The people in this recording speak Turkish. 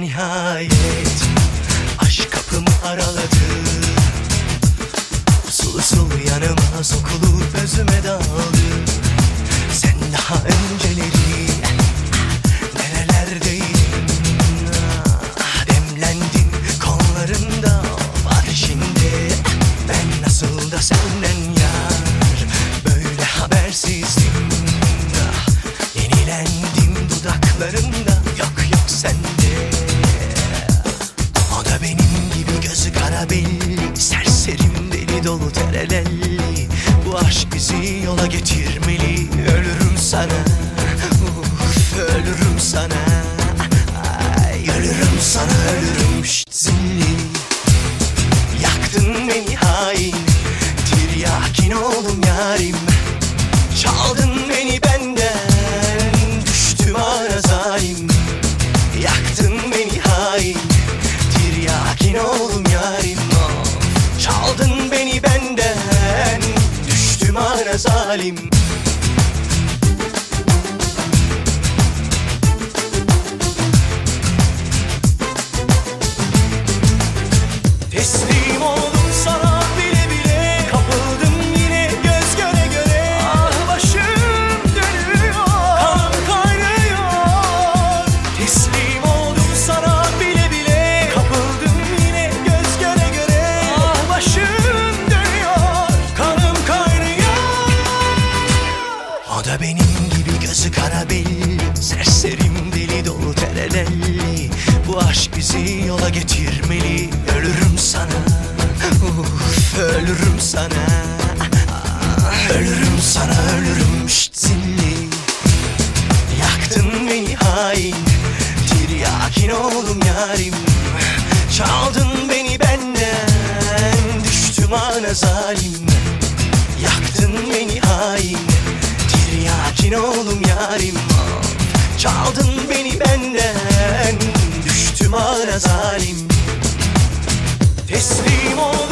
Nihayet aşk kapımı araladı. Usul usul yanıma sokulup özüme daldı Dolu terelelli. Bu aşk bizi yola getirmeli. Ölürüm sana zalim. Teslim gözü kara belli Serserim deli dolu terelelli Bu aşk bizi yola getirmeli Ölürüm sana. Uf, Ölürüm sana. Ölürüm sana ölürüm Şşt zilli. Yaktın beni hain Tiryakin oldum yarim. Çaldın beni benden Düştüm ana zalim. Yaktın beni Gittin oğlum yarim Çaldın beni benden Düştüm ara zalim. Teslim ol